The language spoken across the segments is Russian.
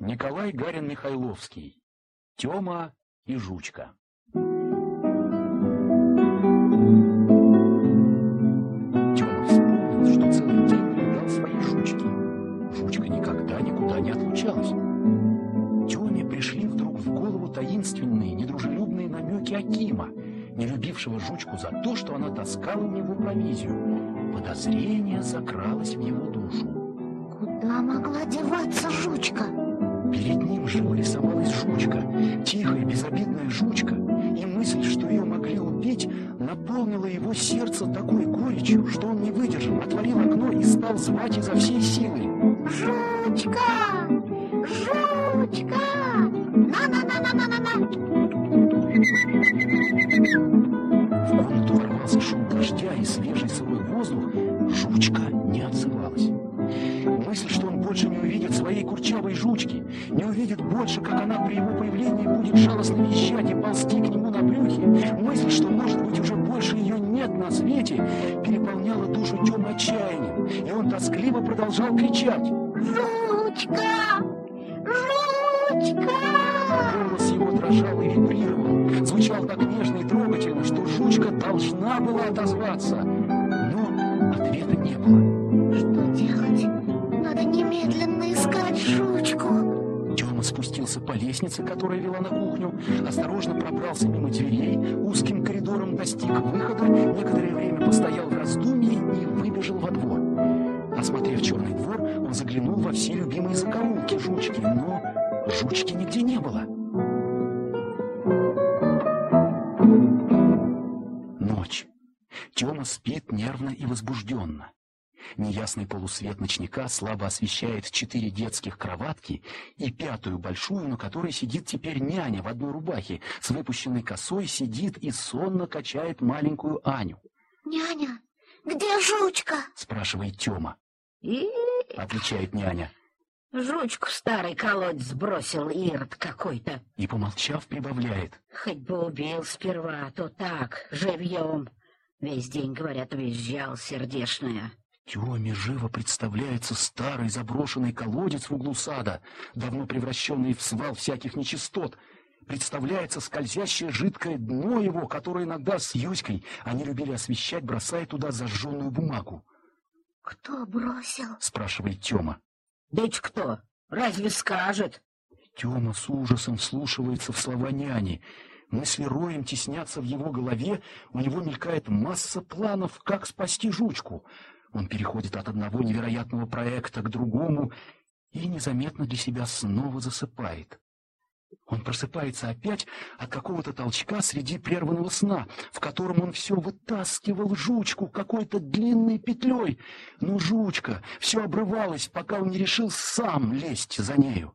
Николай Гарин-Михайловский. Тёма и Жучка. Тёма вспомнил, что целый день наблюдал свои жучки. Жучка никогда никуда не отлучалась. Тёме пришли вдруг в голову таинственные, недружелюбные намеки Акима, не любившего жучку за то, что она таскала у него провизию. Подозрение закралось в его душу. Куда могла деваться жучка? Перед ним живо рисовалась жучка, тихая, безобидная жучка, и мысль, что ее могли убить, наполнила его сердце такой горечью, что он не выдержал, отворил окно и стал звать изо всей ее нет на свете, переполняла душу тем отчаянием, и он тоскливо продолжал кричать. Жучка! Жучка! Голос его дрожал и вибрировал, звучал так нежно и трогательно, что жучка должна была отозваться, но ответа не было. Что делать? Надо немедленно искать по лестнице, которая вела на кухню, осторожно пробрался мимо дверей, узким коридором достиг выхода, некоторое время постоял в раздумье и выбежал во двор. Осмотрев черный двор, он заглянул во все любимые закоулки жучки, но жучки нигде не было. Неясный полусвет ночника слабо освещает четыре детских кроватки и пятую большую, на которой сидит теперь няня в одной рубахе, с выпущенной косой сидит и сонно качает маленькую Аню. Няня, где жучка? Спрашивает Тёма. И Отвечает няня. жучку старый колодец бросил ирод какой-то. И, помолчав, прибавляет. Хоть бы убил сперва, а то так, живьем. Весь день, говорят, визжал сердешная. Тёме живо представляется старый заброшенный колодец в углу сада, давно превращенный в свал всяких нечистот. Представляется скользящее жидкое дно его, которое иногда с Юськой они любили освещать, бросая туда зажженную бумагу. Кто бросил? Спрашивает Тёма. Дочь кто? Разве скажет? Тёма с ужасом вслушивается в слова няни. Мысли роем теснятся в его голове, у него мелькает масса планов, как спасти жучку. Он переходит от одного невероятного проекта к другому и незаметно для себя снова засыпает. Он просыпается опять от какого-то толчка среди прерванного сна, в котором он все вытаскивал жучку какой-то длинной петлей. Но жучка все обрывалась, пока он не решил сам лезть за нею.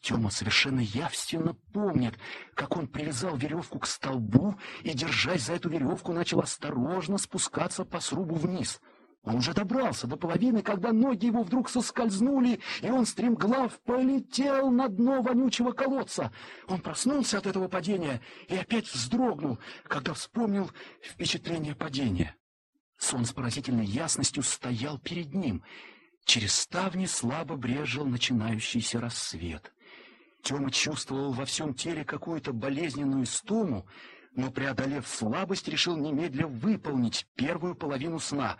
Тёма совершенно явственно помнит, как он привязал веревку к столбу и, держась за эту веревку, начал осторожно спускаться по срубу вниз. Он уже добрался до половины, когда ноги его вдруг соскользнули, и он стремглав полетел на дно вонючего колодца. Он проснулся от этого падения и опять вздрогнул, когда вспомнил впечатление падения. Сон с поразительной ясностью стоял перед ним. Через ставни слабо брежил начинающийся рассвет. Тёма чувствовал во всем теле какую-то болезненную стому, но, преодолев слабость, решил немедля выполнить первую половину сна.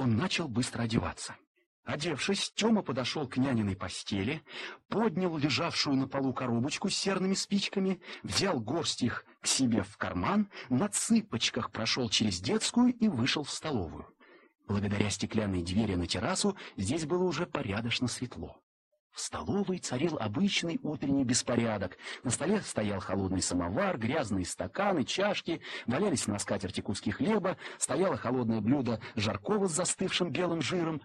Он начал быстро одеваться. Одевшись, Тёма подошел к няниной постели, поднял лежавшую на полу коробочку с серными спичками, взял горсть их к себе в карман, на цыпочках прошел через детскую и вышел в столовую. Благодаря стеклянной двери на террасу здесь было уже порядочно светло. В столовой царил обычный утренний беспорядок. На столе стоял холодный самовар, грязные стаканы, чашки, валялись на скатерти куски хлеба, стояло холодное блюдо жаркого с застывшим белым жиром.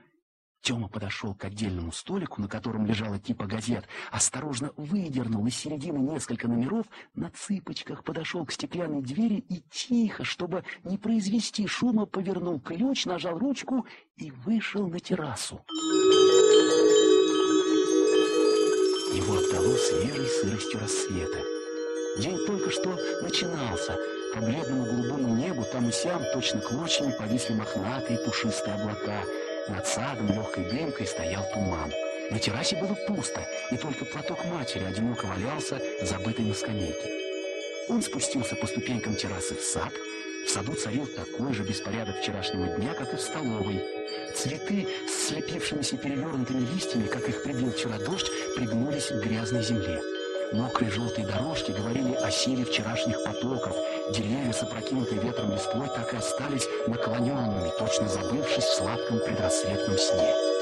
Тёма подошел к отдельному столику, на котором лежала типа газет, осторожно выдернул из середины несколько номеров, на цыпочках подошел к стеклянной двери и тихо, чтобы не произвести шума, повернул ключ, нажал ручку и вышел на террасу. Его обдало свежей сыростью рассвета. День только что начинался. По бледному голубому небу там и сям точно клочьями повисли мохнатые пушистые облака. Над садом легкой дымкой стоял туман. На террасе было пусто, и только платок матери одиноко валялся, забытый на скамейке. Он спустился по ступенькам террасы в сад. В саду царил такой же беспорядок вчерашнего дня, как и в столовой. Цветы с слепившимися перевернутыми листьями, как их прибил вчера дождь, пригнулись к грязной земле. Мокрые желтые дорожки говорили о силе вчерашних потоков. Деревья с ветром листвой так и остались наклоненными, точно забывшись в сладком предрассветном сне.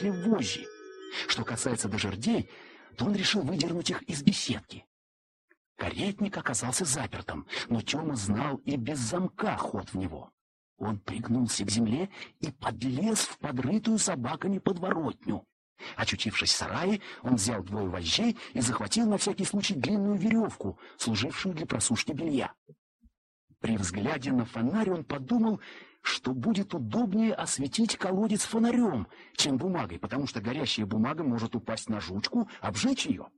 Петли вожжи. Что касается дожердей, то он решил выдернуть их из беседки. Каретник оказался запертым, но Тёма знал и без замка ход в него. Он пригнулся к земле и подлез в подрытую собаками подворотню. Очутившись в сарае, он взял двое вожжей и захватил на всякий случай длинную веревку, служившую для просушки белья. При взгляде на фонарь он подумал, что будет удобнее осветить колодец фонарем, чем бумагой, потому что горящая бумага может упасть на жучку, обжечь ее.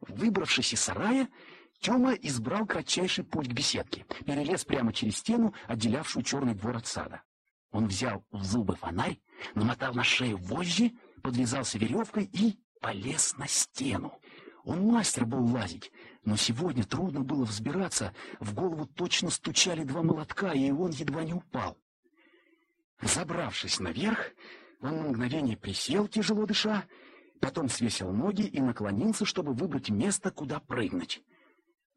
Выбравшись из сарая, Тёма избрал кратчайший путь к беседке, перелез прямо через стену, отделявшую черный двор от сада. Он взял в зубы фонарь, намотал на шею вожжи, подвязался веревкой и полез на стену. Он мастер был лазить, но сегодня трудно было взбираться, в голову точно стучали два молотка, и он едва не упал. Забравшись наверх, он на мгновение присел, тяжело дыша, потом свесил ноги и наклонился, чтобы выбрать место, куда прыгнуть.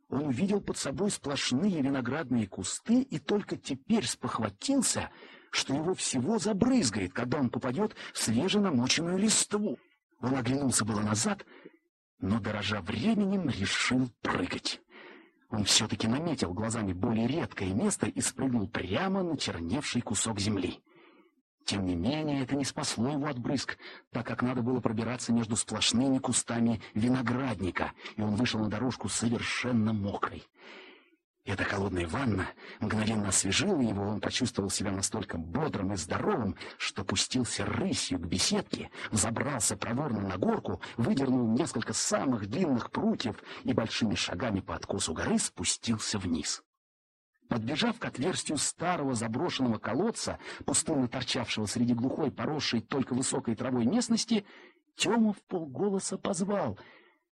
Он увидел под собой сплошные виноградные кусты и только теперь спохватился, что его всего забрызгает, когда он попадет в свеженамоченную листву. Он оглянулся было назад — но, дорожа временем, решил прыгать. Он все-таки наметил глазами более редкое место и спрыгнул прямо на черневший кусок земли. Тем не менее, это не спасло его от брызг, так как надо было пробираться между сплошными кустами виноградника, и он вышел на дорожку совершенно мокрый. Эта холодная ванна мгновенно освежила его, он почувствовал себя настолько бодрым и здоровым, что пустился рысью к беседке, забрался проворно на горку, выдернул несколько самых длинных прутьев и большими шагами по откосу горы спустился вниз. Подбежав к отверстию старого заброшенного колодца, пустынно торчавшего среди глухой, поросшей только высокой травой местности, Тёма в полголоса позвал.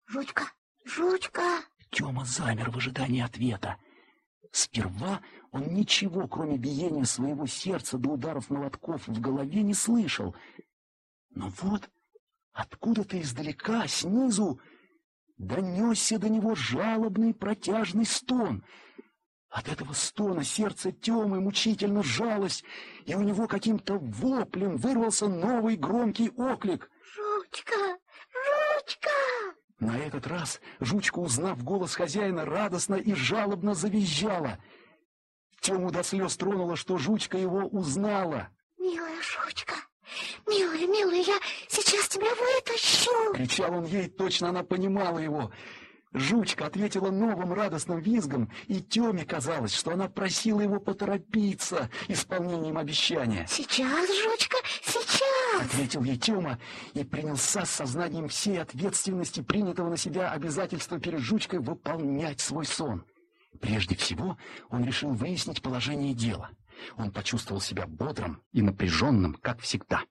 «Жучка! Жучка!» Тёма замер в ожидании ответа. Сперва он ничего, кроме биения своего сердца до ударов молотков в голове, не слышал. Но вот откуда-то издалека, снизу, донесся до него жалобный протяжный стон. От этого стона сердце Темы мучительно сжалось, и у него каким-то воплем вырвался новый громкий оклик. «Жучка! Жучка!» На этот раз жучка, узнав голос хозяина, радостно и жалобно завизжала. Тему до слез тронуло, что жучка его узнала. «Милая жучка, милая, милая, я сейчас тебя вытащу!» Кричал он ей, точно она понимала его. Жучка ответила новым радостным визгом, и Теме казалось, что она просила его поторопиться исполнением обещания. «Сейчас, жучка, сейчас!» — ответил ей Тема и принялся с сознанием всей ответственности принятого на себя обязательства перед Жучкой выполнять свой сон. Прежде всего он решил выяснить положение дела. Он почувствовал себя бодрым и напряженным, как всегда.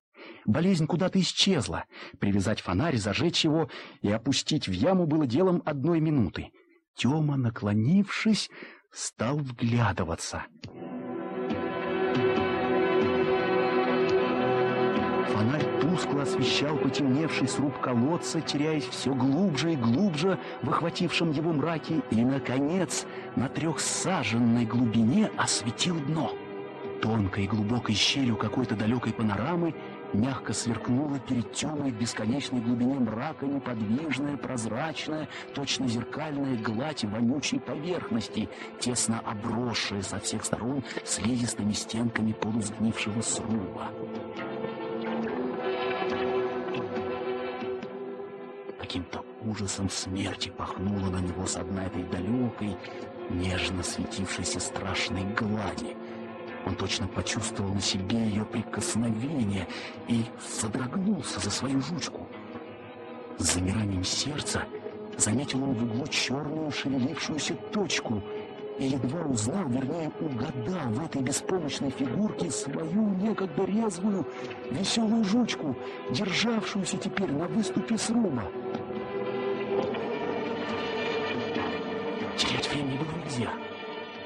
Болезнь куда-то исчезла. Привязать фонарь, зажечь его и опустить в яму было делом одной минуты. Тёма, наклонившись, стал вглядываться. Фонарь тускло освещал потемневший сруб колодца, теряясь все глубже и глубже в охватившем его мраке, и, наконец, на трехсаженной глубине осветил дно. Тонкой и глубокой щелью какой-то далекой панорамы мягко сверкнула перед темной бесконечной глубине мрака неподвижная, прозрачная, точно зеркальная гладь вонючей поверхности, тесно обросшая со всех сторон слизистыми стенками полусгнившего сруба. Каким-то ужасом смерти пахнуло на него с дна этой далекой, нежно светившейся страшной глади — он точно почувствовал на себе ее прикосновение и содрогнулся за свою жучку. С замиранием сердца заметил он в углу черную шевелившуюся точку и едва узнал, вернее, угадал в этой беспомощной фигурке свою некогда резвую, веселую жучку, державшуюся теперь на выступе сруба. Терять времени было нельзя.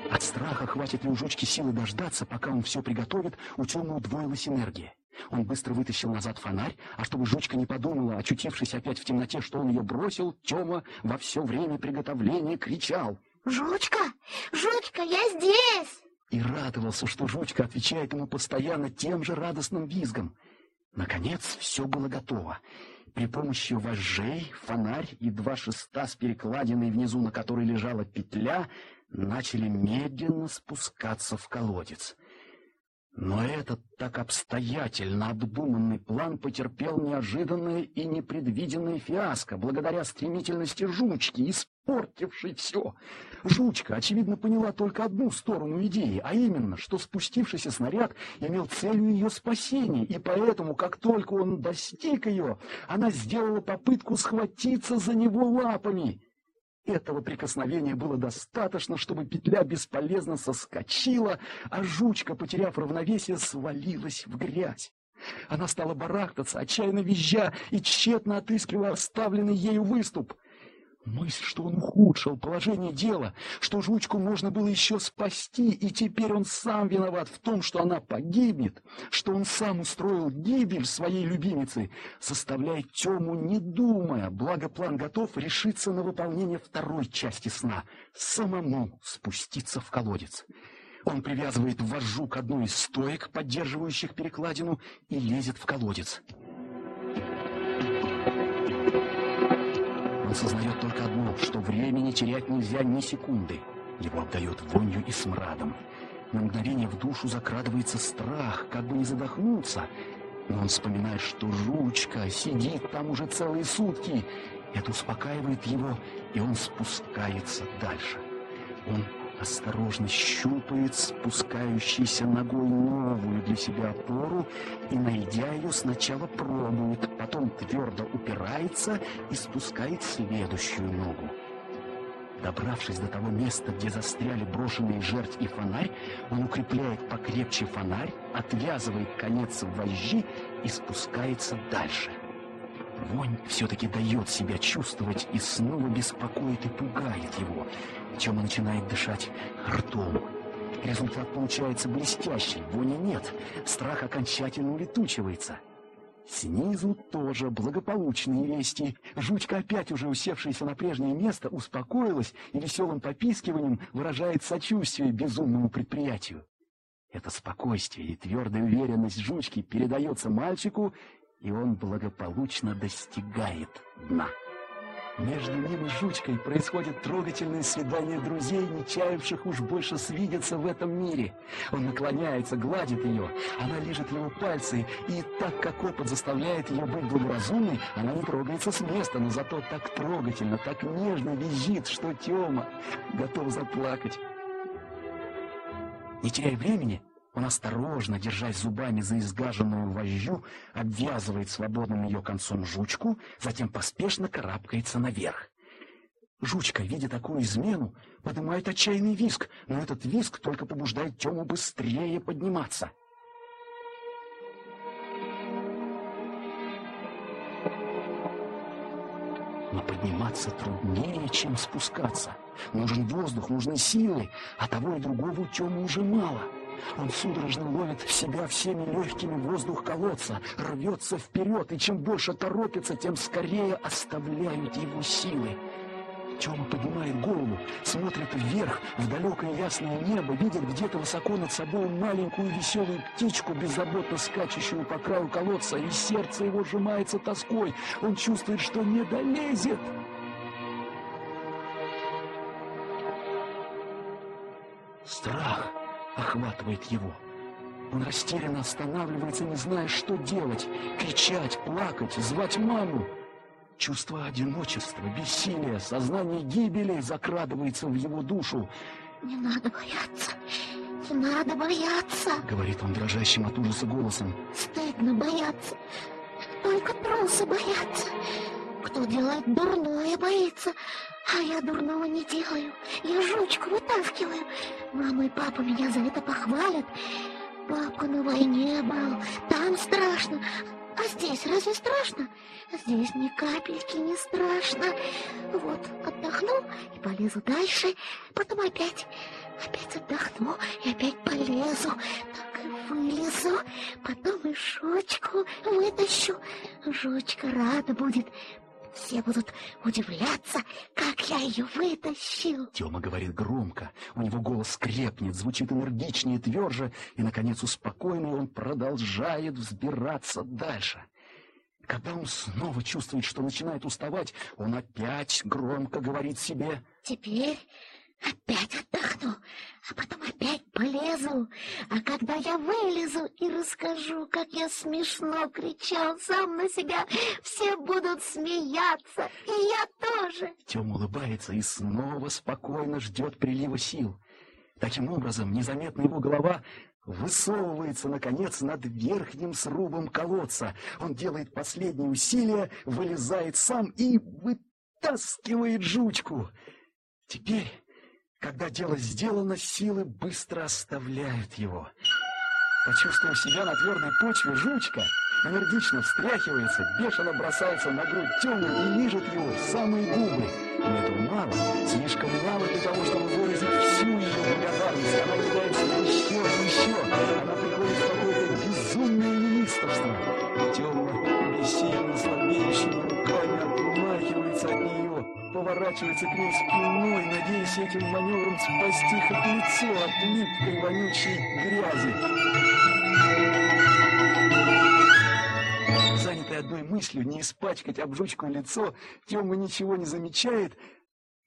От страха, хватит ли у жучки силы дождаться, пока он все приготовит, у Тёмы удвоилась энергия. Он быстро вытащил назад фонарь, а чтобы жучка не подумала, очутившись опять в темноте, что он ее бросил, Тёма во все время приготовления кричал. Жучка, жучка, я здесь! И радовался, что жучка отвечает ему постоянно тем же радостным визгом. Наконец все было готово. При помощи вожжей, фонарь и два шеста с перекладиной внизу, на которой лежала петля, начали медленно спускаться в колодец. Но этот так обстоятельно обдуманный план потерпел неожиданное и непредвиденное фиаско благодаря стремительности жучки, испортившей все. Жучка, очевидно, поняла только одну сторону идеи, а именно, что спустившийся снаряд имел целью ее спасения, и поэтому, как только он достиг ее, она сделала попытку схватиться за него лапами. Этого прикосновения было достаточно, чтобы петля бесполезно соскочила, а жучка, потеряв равновесие, свалилась в грязь. Она стала барахтаться, отчаянно визжа и тщетно отыскивая оставленный ею выступ. Мысль, что он ухудшил положение дела, что жучку можно было еще спасти, и теперь он сам виноват в том, что она погибнет, что он сам устроил гибель своей любимицы, заставляет Тему, не думая, благо план готов, решиться на выполнение второй части сна, самому спуститься в колодец. Он привязывает вожжу к одной из стоек, поддерживающих перекладину, и лезет в колодец. Сознает только одно, что времени терять нельзя ни секунды. Его обдает вонью и смрадом. На мгновение в душу закрадывается страх, как бы не задохнуться. Но он вспоминает, что жучка сидит там уже целые сутки. Это успокаивает его, и он спускается дальше. Он осторожно щупает спускающейся ногой новую для себя опору и, найдя ее, сначала пробует, потом твердо упирается и спускает следующую ногу. Добравшись до того места, где застряли брошенные жертв и фонарь, он укрепляет покрепче фонарь, отвязывает конец вожжи и спускается дальше. Вонь все-таки дает себя чувствовать и снова беспокоит и пугает его. Тёма начинает дышать ртом. Результат получается блестящий, вони нет, страх окончательно улетучивается. Снизу тоже благополучные вести. Жучка, опять уже усевшаяся на прежнее место, успокоилась и веселым попискиванием выражает сочувствие безумному предприятию. Это спокойствие и твердая уверенность жучки передается мальчику, и он благополучно достигает дна. Между ним и жучкой происходит трогательное свидание друзей, не чаявших уж больше свидеться в этом мире. Он наклоняется, гладит ее, она лежит его пальцы, и так как опыт заставляет ее быть благоразумной, она не трогается с места, но зато так трогательно, так нежно визжит, что Тёма готов заплакать. Не теряя времени, он осторожно, держась зубами за изгаженную вожжу, обвязывает свободным ее концом жучку, затем поспешно карабкается наверх. Жучка, видя такую измену, поднимает отчаянный виск, но этот виск только побуждает Тему быстрее подниматься. Но подниматься труднее, чем спускаться. Нужен воздух, нужны силы, а того и другого у Тёмы уже мало — он судорожно ловит в себя всеми легкими воздух колодца, рвется вперед, и чем больше торопится, тем скорее оставляют его силы. Тёма поднимает голову, смотрит вверх, в далекое ясное небо, видит где-то высоко над собой маленькую веселую птичку, беззаботно скачущую по краю колодца, и сердце его сжимается тоской. Он чувствует, что не долезет. Страх охватывает его. Он растерянно останавливается, не зная, что делать. Кричать, плакать, звать маму. Чувство одиночества, бессилия, сознание гибели закрадывается в его душу. «Не надо бояться, не надо бояться», — говорит он дрожащим от ужаса голосом. «Стыдно бояться, только трусы бояться. Кто делает дурное, боится. А я дурного не делаю. Я жучку вытаскиваю. Мама и папа меня за это похвалят. Папа на войне был. Там страшно. А здесь разве страшно? Здесь ни капельки не страшно. Вот, отдохну и полезу дальше. Потом опять, опять отдохну и опять полезу. Так и вылезу. Потом и жучку вытащу. Жучка рада будет. Все будут удивляться, как я ее вытащил. Тёма говорит громко, у него голос крепнет, звучит энергичнее, тверже, и, наконец, успокоенный, он продолжает взбираться дальше. Когда он снова чувствует, что начинает уставать, он опять громко говорит себе Теперь опять отдохну, а потом опять полезу. А когда я вылезу и расскажу, как я смешно кричал сам на себя, все будут смеяться, и я тоже. Тёма улыбается и снова спокойно ждет прилива сил. Таким образом, незаметно его голова высовывается, наконец, над верхним срубом колодца. Он делает последние усилия, вылезает сам и вытаскивает жучку. Теперь, когда дело сделано, силы быстро оставляют его. Почувствовав себя на твердой почве, жучка энергично встряхивается, бешено бросается на грудь Тёмы и лижет его в самые губы. Но этого мало, слишком мало для того, чтобы выразить всю ее благодарность. Она кидается еще и еще. Она приходит в какое-то безумное неистовство. Поворачивается к ней спиной, надеясь этим маневром спасти хоть лицо от липкой вонючей грязи. Занятый одной мыслью не испачкать об жучку лицо, Тёма ничего не замечает,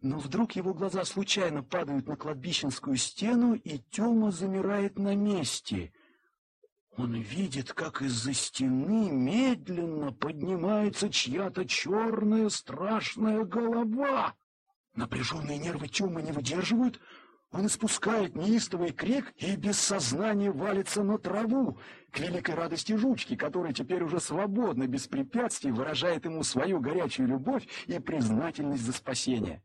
но вдруг его глаза случайно падают на кладбищенскую стену, и Тёма замирает на месте. Он видит, как из-за стены медленно поднимается чья-то черная страшная голова. Напряженные нервы Тёмы не выдерживают, он испускает неистовый крик и без сознания валится на траву, к великой радости жучки, которая теперь уже свободно, без препятствий, выражает ему свою горячую любовь и признательность за спасение.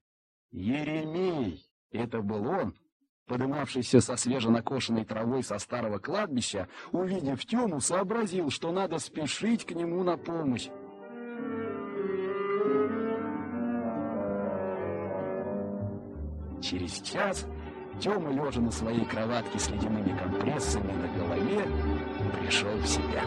Еремей, это был он, подымавшийся со свеженакошенной травой со старого кладбища, увидев Тему, сообразил, что надо спешить к нему на помощь. Через час Тёма, лежа на своей кроватке с ледяными компрессами на голове, пришел в себя.